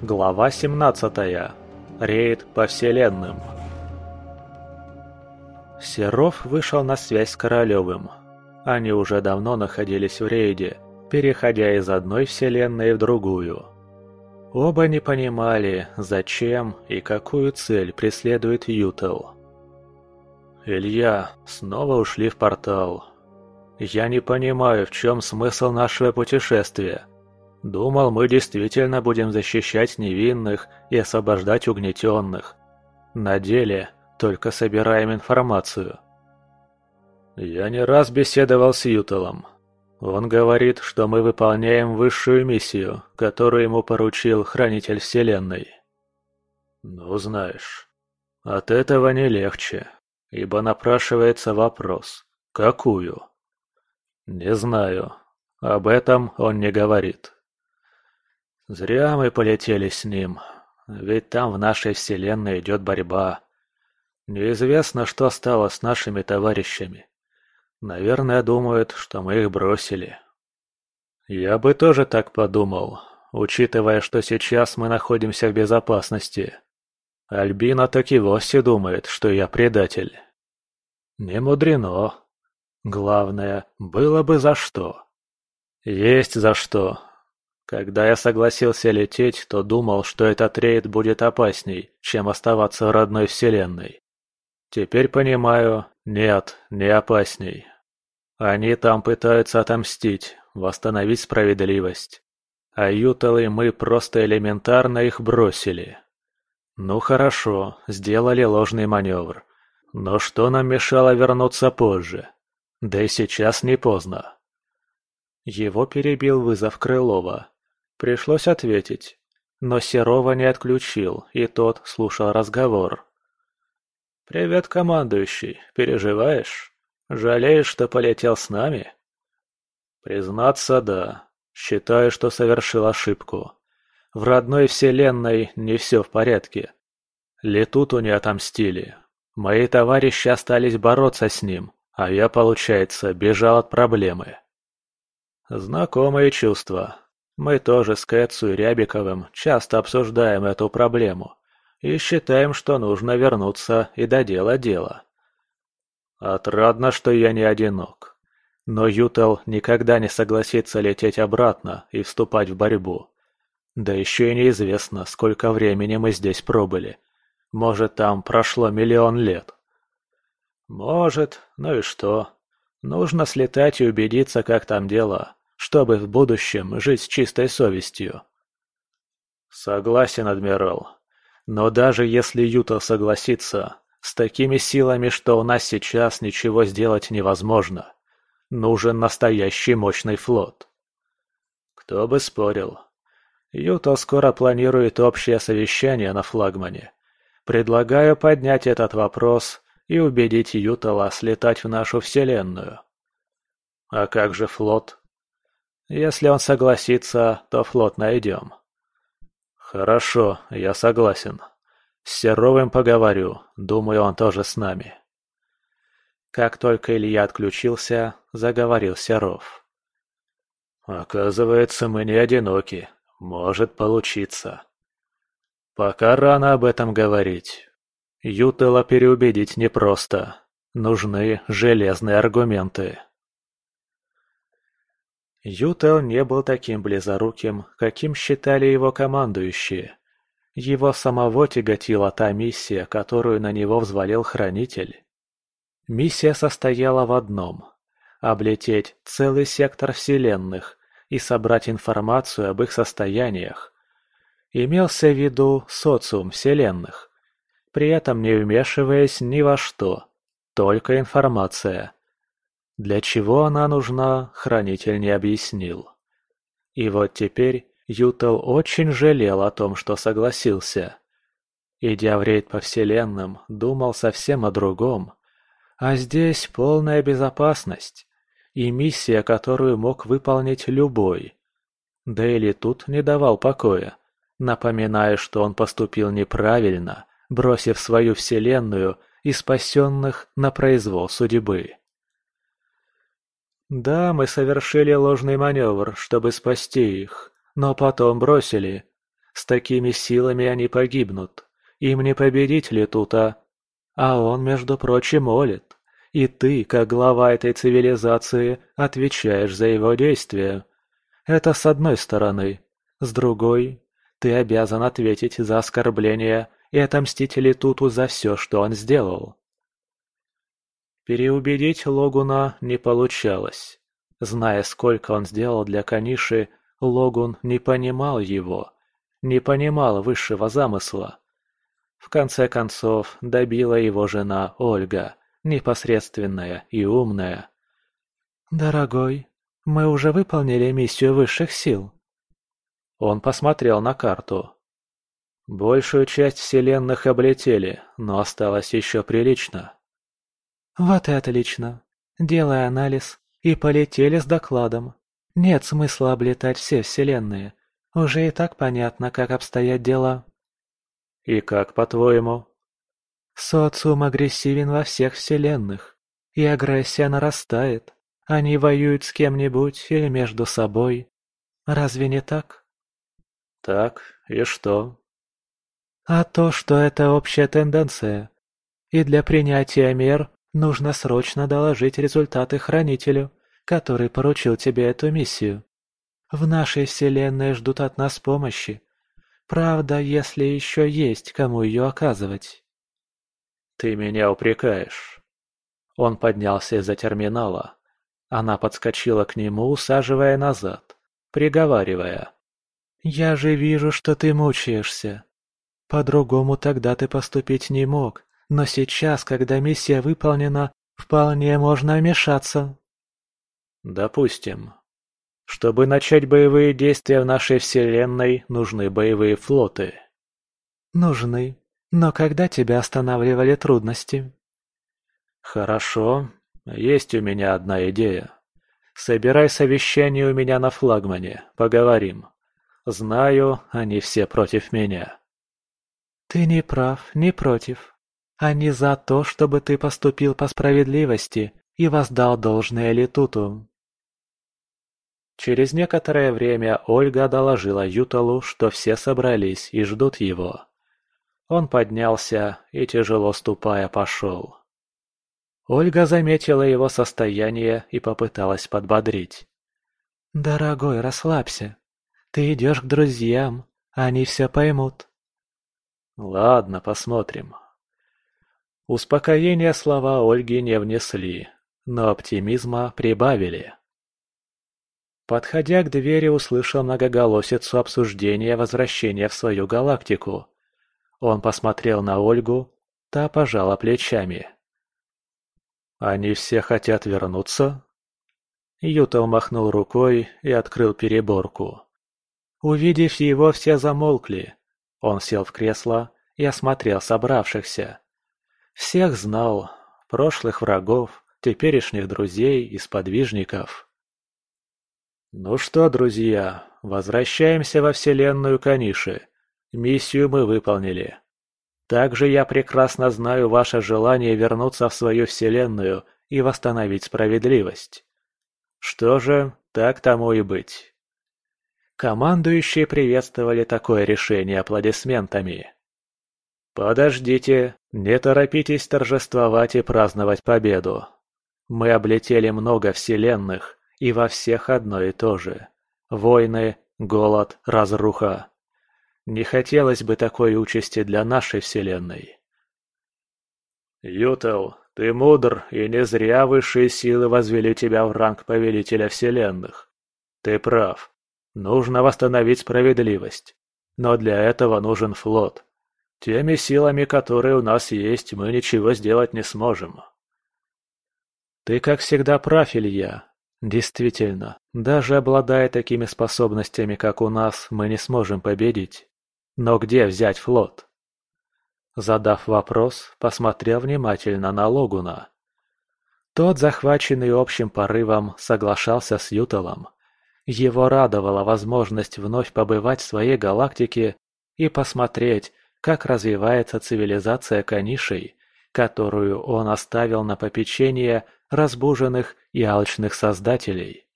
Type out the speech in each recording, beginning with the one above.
Глава 17. Рейд по вселенным. Серов вышел на связь с Королевым. Они уже давно находились в рейде, переходя из одной вселенной в другую. Оба не понимали, зачем и какую цель преследует Ютел. «Илья, снова ушли в портал. Я не понимаю, в чем смысл нашего путешествия. Думал, мы действительно будем защищать невинных и освобождать угнетенных. На деле только собираем информацию». Я не раз беседовал с Ютелом. Он говорит, что мы выполняем высшую миссию, которую ему поручил Хранитель Вселенной. Ну, знаешь, от этого не легче, ибо напрашивается вопрос «Какую?». Не знаю, об этом он не говорит. Зря мы полетели с ним, ведь там в нашей Вселенной идет борьба. Неизвестно, что стало с нашими товарищами. Наверное, думают, что мы их бросили. Я бы тоже так подумал, учитывая, что сейчас мы находимся в безопасности. Альбина так и вовсе думает, что я предатель. Не мудрено. Главное, было бы за что. Есть за что. Когда я согласился лететь, то думал, что этот рейд будет опасней, чем оставаться в родной вселенной. Теперь понимаю, нет, не опасней. Они там пытаются отомстить, восстановить справедливость. А Юталы мы просто элементарно их бросили. Ну хорошо, сделали ложный маневр. Но что нам мешало вернуться позже? Да и сейчас не поздно. Его перебил вызов Крылова. Пришлось ответить. Но Серова не отключил, и тот слушал разговор. «Привет, командующий. Переживаешь? Жалеешь, что полетел с нами?» «Признаться, да. Считаю, что совершил ошибку. В родной вселенной не все в порядке. Летуту не отомстили. Мои товарищи остались бороться с ним, а я, получается, бежал от проблемы». Знакомые чувства. Мы тоже с Кэтсу и Рябиковым часто обсуждаем эту проблему и считаем, что нужно вернуться и доделать дело. Отрадно, что я не одинок. Но Ютел никогда не согласится лететь обратно и вступать в борьбу. Да еще и неизвестно, сколько времени мы здесь пробыли. Может, там прошло миллион лет. Может, ну и что? Нужно слетать и убедиться, как там дела, чтобы в будущем жить с чистой совестью. Согласен, адмирал. Но даже если Юта согласится, с такими силами, что у нас сейчас ничего сделать невозможно. Нужен настоящий мощный флот. Кто бы спорил. Юта скоро планирует общее совещание на флагмане. Предлагаю поднять этот вопрос и убедить Ютала слетать в нашу вселенную. А как же флот? Если он согласится, то флот найдем. «Хорошо, я согласен. С Серовым поговорю, думаю, он тоже с нами». Как только Илья отключился, заговорил Серов. «Оказывается, мы не одиноки. Может получиться. Пока рано об этом говорить. Ютела переубедить непросто. Нужны железные аргументы». Ютел не был таким близоруким, каким считали его командующие. Его самого тяготила та миссия, которую на него взвалил Хранитель. Миссия состояла в одном – облететь целый сектор вселенных и собрать информацию об их состояниях. Имелся в виду социум вселенных, при этом не вмешиваясь ни во что, только информация – для чего она нужна, хранитель не объяснил. И вот теперь Ютел очень жалел о том, что согласился. Идя в рейд по вселенным, думал совсем о другом. А здесь полная безопасность и миссия, которую мог выполнить любой. Да или тут не давал покоя, напоминая, что он поступил неправильно, бросив свою вселенную и спасенных на произвол судьбы. Да, мы совершили ложный маневр, чтобы спасти их, но потом бросили. С такими силами они погибнут. Им не победить Летута. А он, между прочим, молит. И ты, как глава этой цивилизации, отвечаешь за его действия. Это с одной стороны. С другой, ты обязан ответить за оскорбление и отомстить Летуту за все, что он сделал. Переубедить Логуна не получалось. Зная, сколько он сделал для Каниши, Логун не понимал его, не понимал высшего замысла. В конце концов, добила его жена Ольга, непосредственная и умная. «Дорогой, мы уже выполнили миссию высших сил». Он посмотрел на карту. Большую часть вселенных облетели, но осталось еще прилично. «Вот и отлично. Делай анализ и полетели с докладом. Нет смысла облетать все вселенные. Уже и так понятно, как обстоят дела». «И как, по-твоему?» «Социум агрессивен во всех вселенных, и агрессия нарастает. Они воюют с кем-нибудь или между собой. Разве не так?» «Так, и что?» «А то, что это общая тенденция. И для принятия мер нужно срочно доложить результаты Хранителю, который поручил тебе эту миссию. В нашей вселенной ждут от нас помощи. Правда, если еще есть кому ее оказывать». «Ты меня упрекаешь». Он поднялся из-за терминала. Она подскочила к нему, усаживая назад, приговаривая. «Я же вижу, что ты мучаешься. По-другому тогда ты поступить не мог, но сейчас, когда миссия выполнена, вполне можно вмешаться». «Допустим. Чтобы начать боевые действия в нашей Вселенной, нужны боевые флоты». «Нужны. Но когда тебя останавливали трудности?» «Хорошо. Есть у меня одна идея. Собирай совещание у меня на флагмане, поговорим. Знаю, они все против меня. Ты не прав, не против. Они за то, чтобы ты поступил по справедливости и воздал должное Летуту. Через некоторое время Ольга доложила Юталу, что все собрались и ждут его. Он поднялся и, тяжело ступая, пошел. Ольга заметила его состояние и попыталась подбодрить. «Дорогой, расслабься. Ты идешь к друзьям, они все поймут. Ладно, посмотрим. Успокоения слова Ольги не внесли, но оптимизма прибавили. Подходя к двери, услышал многоголосицу обсуждения возвращения в свою галактику. Он посмотрел на Ольгу, та пожала плечами. «Они все хотят вернуться?» Юта махнул рукой и открыл переборку. Увидев его, все замолкли. Он сел в кресло и осмотрел собравшихся. Всех знал, прошлых врагов, теперешних друзей и сподвижников. «Ну что, друзья, возвращаемся во вселенную Каниши. Миссию мы выполнили. Также я прекрасно знаю ваше желание вернуться в свою вселенную и восстановить справедливость. Что же, так тому и быть. Командующие приветствовали такое решение аплодисментами. «Подождите, не торопитесь торжествовать и праздновать победу. Мы облетели много вселенных, и во всех одно и то же. Войны, голод, разруха. Не хотелось бы такой участи для нашей вселенной». «Ютел, ты мудр, и не зря высшие силы возвели тебя в ранг повелителя вселенных. Ты прав. Нужно восстановить справедливость. Но для этого нужен флот. Теми силами, которые у нас есть, мы ничего сделать не сможем. Ты, как всегда, прав, Илья. Действительно, даже обладая такими способностями, как у нас, мы не сможем победить. Но где взять флот? Задав вопрос, посмотрел внимательно на Логуна. Тот, захваченный общим порывом, соглашался с Ютелом. Его радовала возможность вновь побывать в своей галактике и посмотреть, как развивается цивилизация Канишей, которую он оставил на попечение разбуженных и алчных создателей.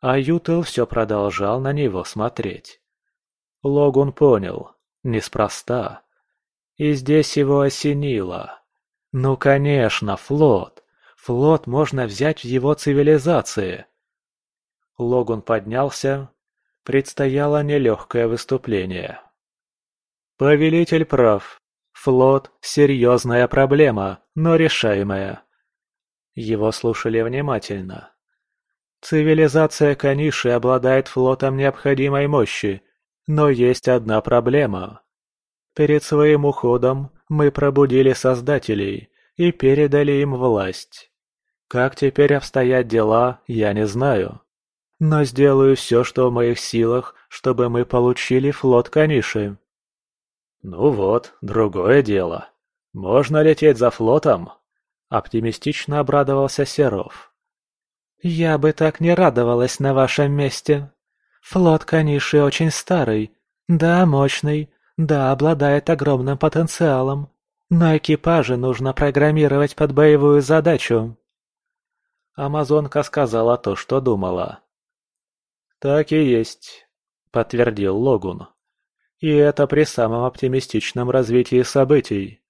А Ютел все продолжал на него смотреть. Логун понял, неспроста. И здесь его осенило. Ну конечно, флот. Флот можно взять в его цивилизации. Логун поднялся. Предстояло нелегкое выступление. Повелитель прав. Флот – серьезная проблема, но решаемая. Его слушали внимательно. Цивилизация Каниши обладает флотом необходимой мощи, но есть одна проблема. Перед своим уходом мы пробудили Создателей и передали им власть. Как теперь обстоят дела, я не знаю. Но сделаю все, что в моих силах, чтобы мы получили флот Каниши. «Ну вот, другое дело. Можно лететь за флотом?» Оптимистично обрадовался Серов. «Я бы так не радовалась на вашем месте. Флот Каниши очень старый, да, мощный, да, обладает огромным потенциалом, но экипажи нужно программировать под боевую задачу». Амазонка сказала то, что думала. «Так и есть», — подтвердил Логун. И это при самом оптимистичном развитии событий.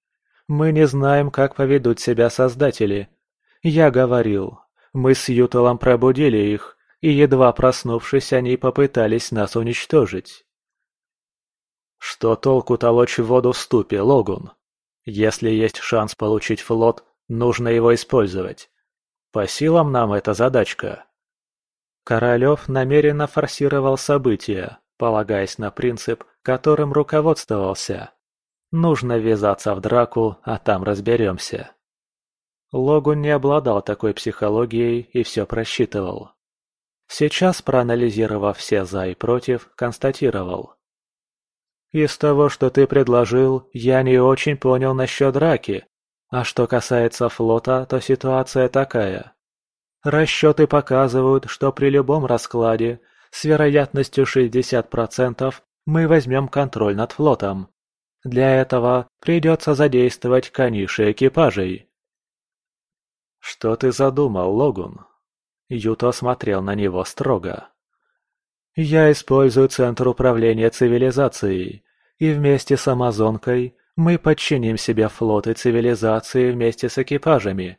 Мы не знаем, как поведут себя создатели. Я говорил, мы с Юталом пробудили их, и едва проснувшись, они попытались нас уничтожить. Что толку толочь воду в ступе, Логун? Если есть шанс получить флот, нужно его использовать. По силам нам эта задачка. Королев намеренно форсировал события, полагаясь на принцип которым руководствовался. Нужно ввязаться в драку, а там разберемся. Логун не обладал такой психологией и все просчитывал. Сейчас, проанализировав все «за» и «против», констатировал. «Из того, что ты предложил, я не очень понял насчет драки. А что касается флота, то ситуация такая. Расчеты показывают, что при любом раскладе с вероятностью 60% мы возьмем контроль над флотом. Для этого придется задействовать каниши экипажей. «Что ты задумал, Логун?» Юто смотрел на него строго. «Я использую Центр управления цивилизацией, и вместе с Амазонкой мы подчиним себе флоты цивилизации вместе с экипажами.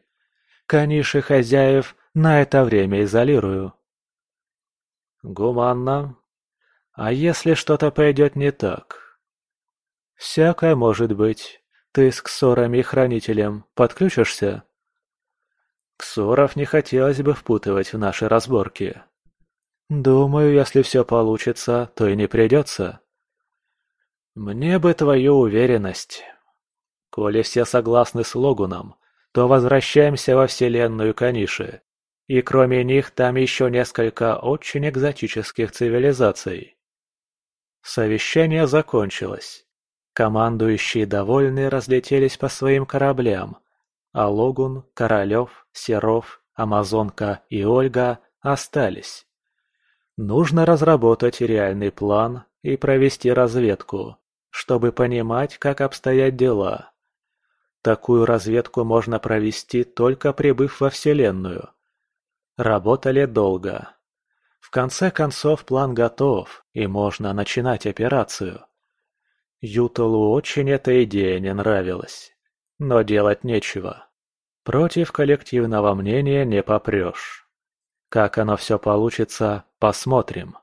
Каниши хозяев на это время изолирую». «Гуманно, а если что-то пойдет не так? Всякое может быть. Ты с Ксорами и Хранителем подключишься? Ксоров не хотелось бы впутывать в наши разборки. Думаю, если все получится, то и не придется. Мне бы твою уверенность. Коли все согласны с Логуном, то возвращаемся во вселенную Каниши. И кроме них там еще несколько очень экзотических цивилизаций. Совещание закончилось. Командующие довольные разлетелись по своим кораблям, а Логун, Королев, Серов, Амазонка и Ольга остались. Нужно разработать реальный план и провести разведку, чтобы понимать, как обстоят дела. Такую разведку можно провести, только прибыв во Вселенную. Работали долго. В конце концов план готов, и можно начинать операцию. Юталу очень эта идея не нравилась. Но делать нечего. Против коллективного мнения не попрешь. Как оно все получится, посмотрим.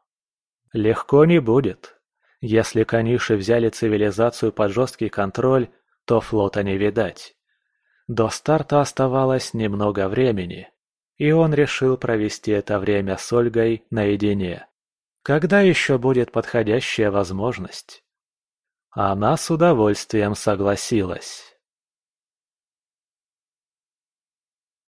Легко не будет. Если каниши взяли цивилизацию под жесткий контроль, то флота не видать. До старта оставалось немного времени и он решил провести это время с Ольгой наедине. Когда еще будет подходящая возможность? Она с удовольствием согласилась.